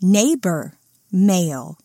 neighbor, male.